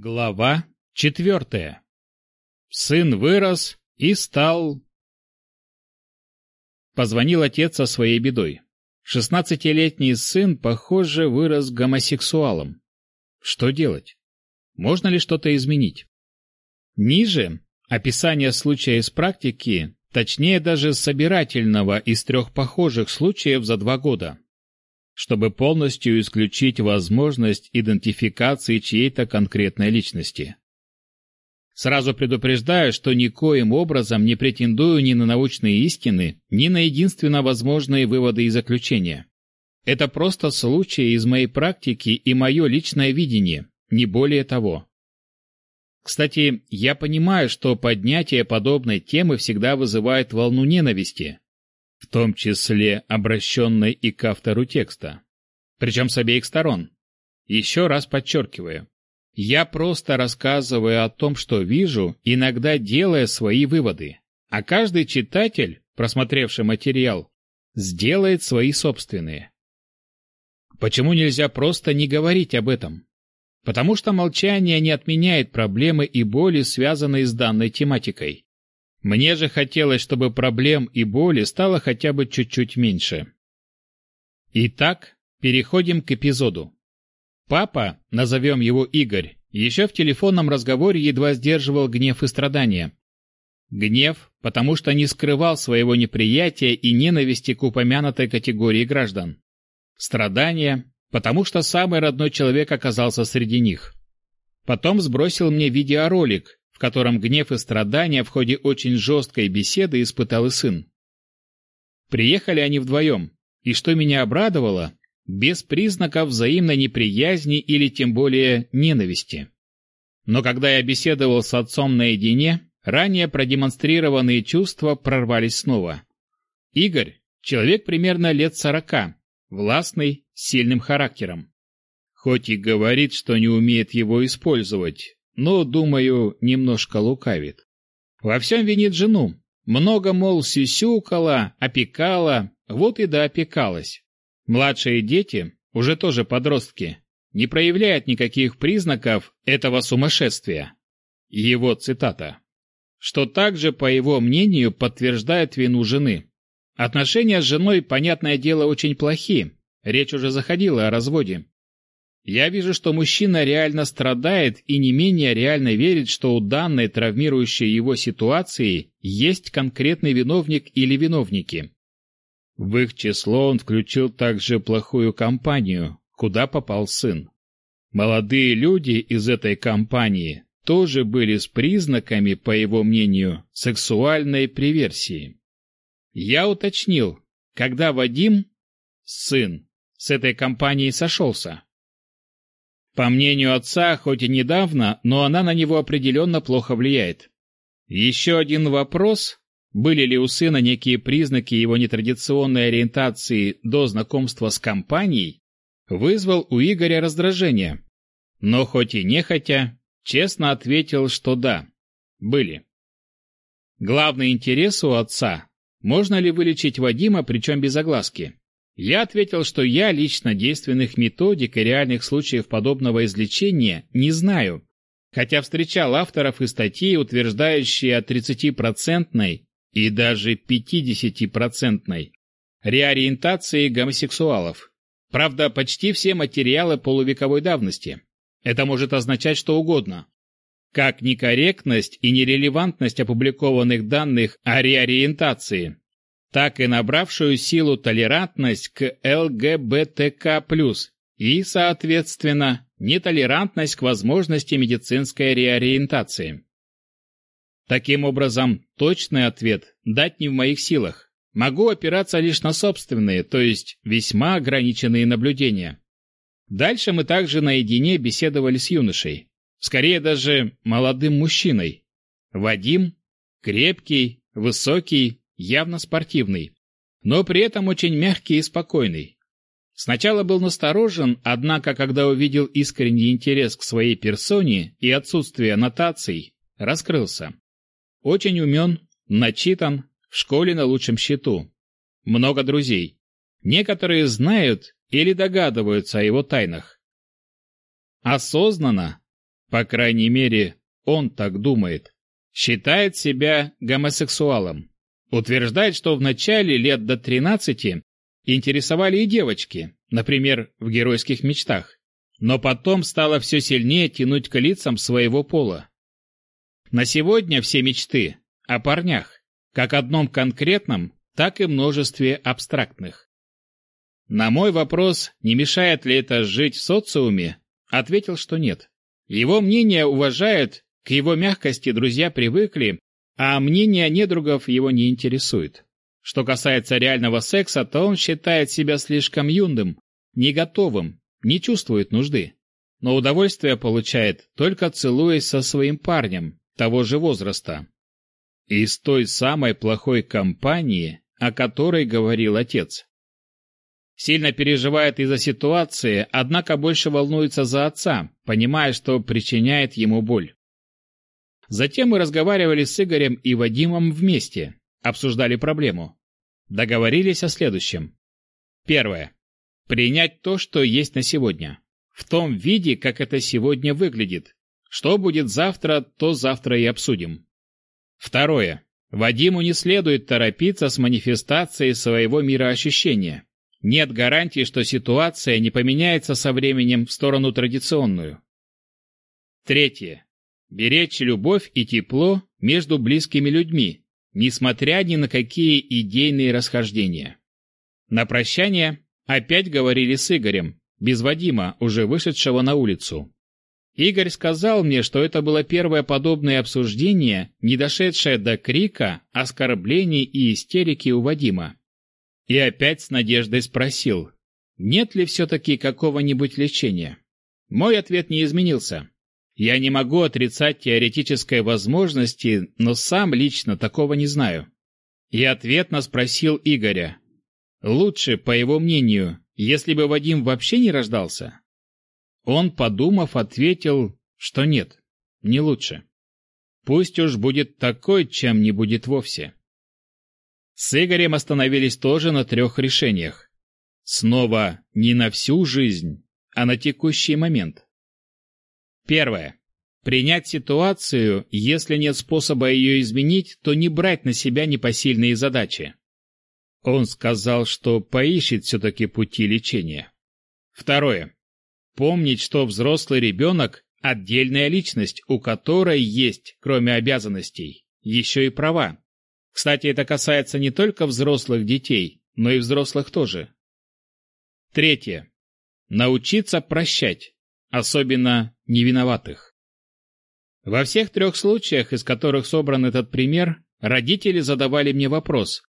Глава четвертая. Сын вырос и стал... Позвонил отец со своей бедой. Шестнадцатилетний сын, похоже, вырос гомосексуалом. Что делать? Можно ли что-то изменить? Ниже описание случая из практики, точнее даже собирательного из трех похожих случаев за два года чтобы полностью исключить возможность идентификации чьей-то конкретной личности. Сразу предупреждаю, что никоим образом не претендую ни на научные истины, ни на единственно возможные выводы и заключения. Это просто случай из моей практики и мое личное видение, не более того. Кстати, я понимаю, что поднятие подобной темы всегда вызывает волну ненависти, в том числе обращенной и к автору текста. Причем с обеих сторон. Еще раз подчеркиваю. Я просто рассказываю о том, что вижу, иногда делая свои выводы. А каждый читатель, просмотревший материал, сделает свои собственные. Почему нельзя просто не говорить об этом? Потому что молчание не отменяет проблемы и боли, связанные с данной тематикой. Мне же хотелось, чтобы проблем и боли стало хотя бы чуть-чуть меньше. Итак, переходим к эпизоду. Папа, назовем его Игорь, еще в телефонном разговоре едва сдерживал гнев и страдания. Гнев, потому что не скрывал своего неприятия и ненависти к упомянутой категории граждан. Страдания, потому что самый родной человек оказался среди них. Потом сбросил мне видеоролик, в котором гнев и страдания в ходе очень жесткой беседы испытал и сын. Приехали они вдвоем, и что меня обрадовало, без признаков взаимной неприязни или тем более ненависти. Но когда я беседовал с отцом наедине, ранее продемонстрированные чувства прорвались снова. Игорь – человек примерно лет сорока, властный, с сильным характером. Хоть и говорит, что не умеет его использовать, но, думаю, немножко лукавит. Во всем винит жену. Много, мол, сисюкала, опекала, вот и доопекалась. Младшие дети, уже тоже подростки, не проявляют никаких признаков этого сумасшествия. Его цитата. Что также, по его мнению, подтверждает вину жены. Отношения с женой, понятное дело, очень плохи. Речь уже заходила о разводе. Я вижу, что мужчина реально страдает и не менее реально верит, что у данной травмирующей его ситуации есть конкретный виновник или виновники. В их число он включил также плохую компанию, куда попал сын. Молодые люди из этой компании тоже были с признаками, по его мнению, сексуальной приверсии. Я уточнил, когда Вадим, сын, с этой компанией сошелся. По мнению отца, хоть и недавно, но она на него определенно плохо влияет. Еще один вопрос, были ли у сына некие признаки его нетрадиционной ориентации до знакомства с компанией, вызвал у Игоря раздражение. Но хоть и нехотя, честно ответил, что да, были. Главный интерес у отца – можно ли вылечить Вадима, причем без огласки? Я ответил, что я лично действенных методик и реальных случаев подобного излечения не знаю, хотя встречал авторов и статьи, утверждающие о 30-процентной и даже 50-процентной реориентации гомосексуалов. Правда, почти все материалы полувековой давности. Это может означать что угодно. Как некорректность и нерелевантность опубликованных данных о реориентации, так и набравшую силу толерантность к ЛГБТК+, и, соответственно, нетолерантность к возможности медицинской реориентации. Таким образом, точный ответ дать не в моих силах. Могу опираться лишь на собственные, то есть весьма ограниченные наблюдения. Дальше мы также наедине беседовали с юношей, скорее даже молодым мужчиной. Вадим – крепкий, высокий, явно спортивный, но при этом очень мягкий и спокойный. Сначала был насторожен, однако, когда увидел искренний интерес к своей персоне и отсутствие аннотаций, раскрылся. Очень умен, начитан, в школе на лучшем счету. Много друзей. Некоторые знают или догадываются о его тайнах. Осознанно, по крайней мере, он так думает, считает себя гомосексуалом. Утверждает, что в начале лет до 13 интересовали и девочки, например, в геройских мечтах, но потом стало все сильнее тянуть к лицам своего пола. На сегодня все мечты о парнях, как одном конкретном, так и множестве абстрактных. На мой вопрос, не мешает ли это жить в социуме, ответил, что нет. Его мнение уважают, к его мягкости друзья привыкли, а мнение недругов его не интересует. Что касается реального секса, то он считает себя слишком юным, не готовым, не чувствует нужды. Но удовольствие получает, только целуясь со своим парнем, того же возраста. Из той самой плохой компании, о которой говорил отец. Сильно переживает из-за ситуации, однако больше волнуется за отца, понимая, что причиняет ему боль. Затем мы разговаривали с Игорем и Вадимом вместе, обсуждали проблему. Договорились о следующем. Первое. Принять то, что есть на сегодня. В том виде, как это сегодня выглядит. Что будет завтра, то завтра и обсудим. Второе. Вадиму не следует торопиться с манифестацией своего мироощущения. Нет гарантии, что ситуация не поменяется со временем в сторону традиционную. Третье. Беречь любовь и тепло между близкими людьми, несмотря ни на какие идейные расхождения. На прощание опять говорили с Игорем, без Вадима, уже вышедшего на улицу. Игорь сказал мне, что это было первое подобное обсуждение, не дошедшее до крика, оскорблений и истерики у Вадима. И опять с надеждой спросил, нет ли все-таки какого-нибудь лечения. Мой ответ не изменился. Я не могу отрицать теоретической возможности, но сам лично такого не знаю. И ответно спросил Игоря. Лучше, по его мнению, если бы Вадим вообще не рождался? Он, подумав, ответил, что нет, не лучше. Пусть уж будет такой, чем не будет вовсе. С Игорем остановились тоже на трех решениях. Снова не на всю жизнь, а на текущий момент. Первое. Принять ситуацию, если нет способа ее изменить, то не брать на себя непосильные задачи. Он сказал, что поищет все-таки пути лечения. Второе. Помнить, что взрослый ребенок – отдельная личность, у которой есть, кроме обязанностей, еще и права. Кстати, это касается не только взрослых детей, но и взрослых тоже. Третье. Научиться прощать, особенно невиноватых. Во всех трех случаях, из которых собран этот пример, родители задавали мне вопрос.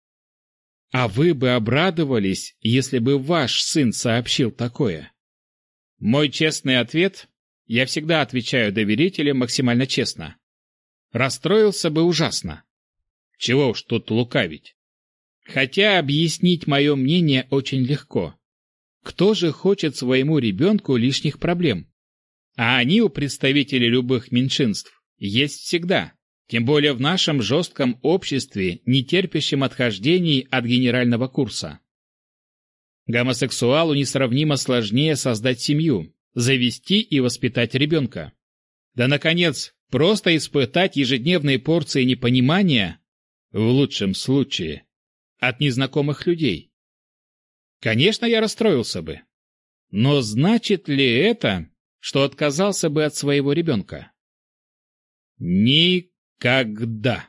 А вы бы обрадовались, если бы ваш сын сообщил такое? Мой честный ответ – я всегда отвечаю доверителям максимально честно. Расстроился бы ужасно. Чего уж тут лукавить. Хотя объяснить мое мнение очень легко. Кто же хочет своему ребенку лишних проблем? А они у представителей любых меньшинств есть всегда. Тем более в нашем жестком обществе, не терпящем отхождений от генерального курса. Гомосексуалу несравнимо сложнее создать семью, завести и воспитать ребенка. Да, наконец, просто испытать ежедневные порции непонимания в лучшем случае, от незнакомых людей. Конечно, я расстроился бы. Но значит ли это, что отказался бы от своего ребенка? Никогда.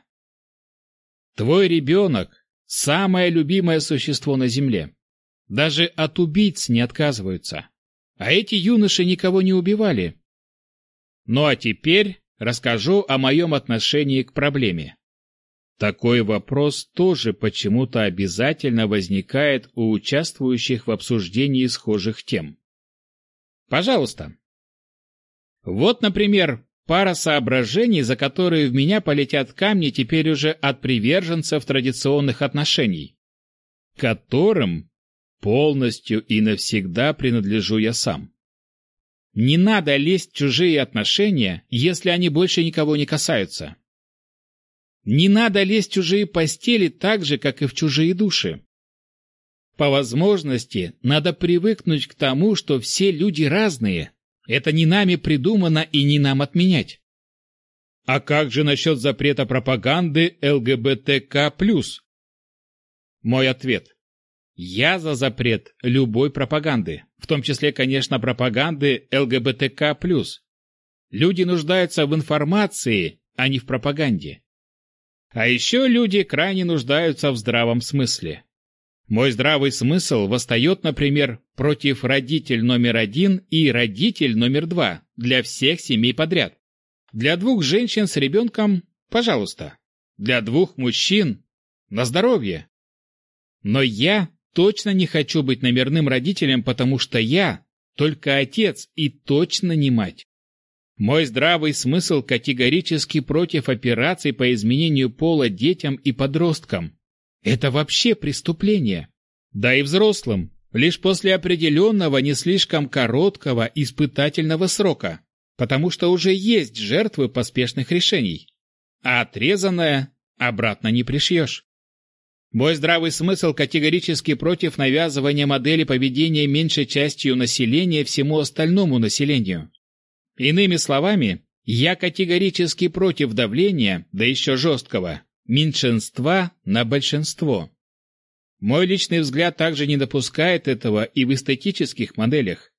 Твой ребенок – самое любимое существо на земле. Даже от убийц не отказываются. А эти юноши никого не убивали. Ну а теперь расскажу о моем отношении к проблеме. Такой вопрос тоже почему-то обязательно возникает у участвующих в обсуждении схожих тем. Пожалуйста. Вот, например, пара соображений, за которые в меня полетят камни теперь уже от приверженцев традиционных отношений, которым полностью и навсегда принадлежу я сам. Не надо лезть в чужие отношения, если они больше никого не касаются. Не надо лезть в чужие постели так же, как и в чужие души. По возможности надо привыкнуть к тому, что все люди разные, Это не нами придумано и не нам отменять. А как же насчет запрета пропаганды ЛГБТК+. Мой ответ. Я за запрет любой пропаганды, в том числе, конечно, пропаганды ЛГБТК+. Люди нуждаются в информации, а не в пропаганде. А еще люди крайне нуждаются в здравом смысле. Мой здравый смысл восстает, например, против родитель номер один и родитель номер два для всех семей подряд. Для двух женщин с ребенком – пожалуйста. Для двух мужчин – на здоровье. Но я точно не хочу быть номерным родителем, потому что я только отец и точно не мать. Мой здравый смысл категорически против операций по изменению пола детям и подросткам. Это вообще преступление. Да и взрослым, лишь после определенного не слишком короткого испытательного срока, потому что уже есть жертвы поспешных решений. А отрезанное обратно не пришьешь. Мой здравый смысл категорически против навязывания модели поведения меньшей частью населения всему остальному населению. Иными словами, я категорически против давления, да еще жесткого, меньшинства на большинство. Мой личный взгляд также не допускает этого и в эстетических моделях.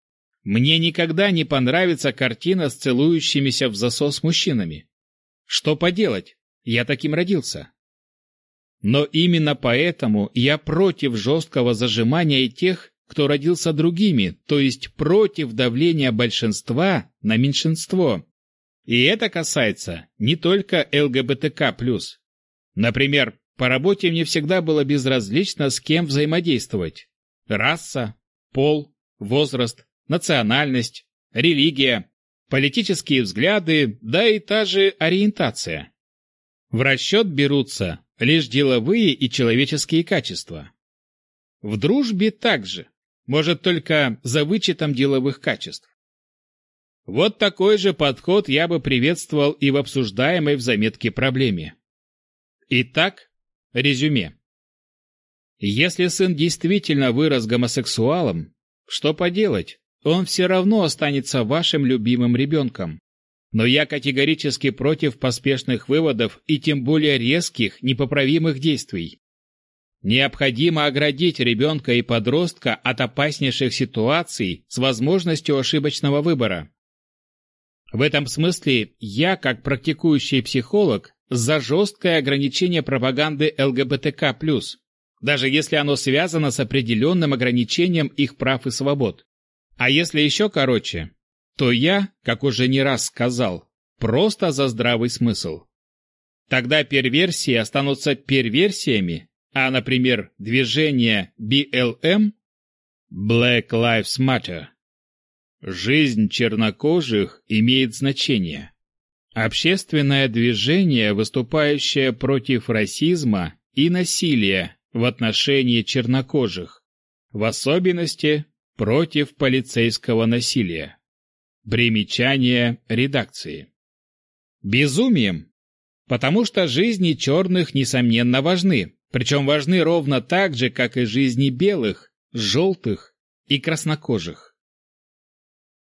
Мне никогда не понравится картина с целующимися в засос мужчинами. Что поделать, я таким родился. Но именно поэтому я против жесткого зажимания тех, кто родился другими, то есть против давления большинства на меньшинство. И это касается не только ЛГБТК+. Например, по работе мне всегда было безразлично, с кем взаимодействовать. Раса, пол, возраст, национальность, религия, политические взгляды, да и та же ориентация. В расчет берутся лишь деловые и человеческие качества. В дружбе также, может только за вычетом деловых качеств. Вот такой же подход я бы приветствовал и в обсуждаемой в заметке проблеме. Итак, резюме. Если сын действительно вырос гомосексуалом, что поделать, он все равно останется вашим любимым ребенком. Но я категорически против поспешных выводов и тем более резких, непоправимых действий. Необходимо оградить ребенка и подростка от опаснейших ситуаций с возможностью ошибочного выбора. В этом смысле я, как практикующий психолог, за жесткое ограничение пропаганды ЛГБТК+, даже если оно связано с определенным ограничением их прав и свобод. А если еще короче, то я, как уже не раз сказал, просто за здравый смысл. Тогда перверсии останутся перверсиями, а, например, движение BLM – Black Lives Matter. Жизнь чернокожих имеет значение. Общественное движение, выступающее против расизма и насилия в отношении чернокожих, в особенности против полицейского насилия. Примечание редакции. Безумием, потому что жизни черных, несомненно, важны, причем важны ровно так же, как и жизни белых, желтых и краснокожих.